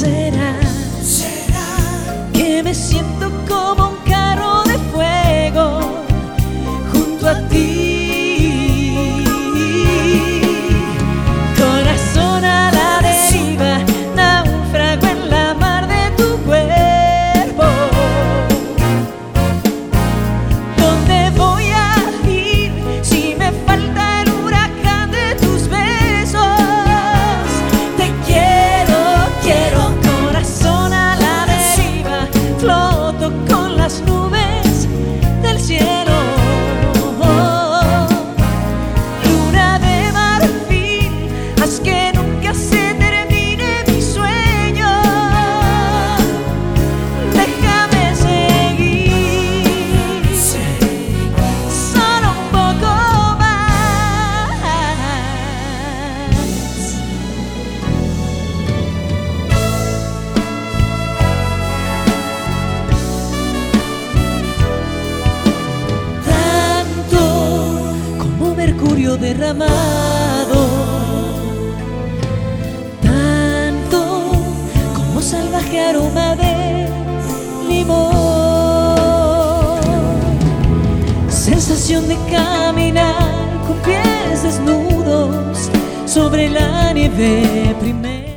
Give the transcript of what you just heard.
será, será que me siento como un las nubes. mercurio derramado. Tanto como salvaje aroma de limón. Sensación de caminar con pies desnudos sobre la nieve primera.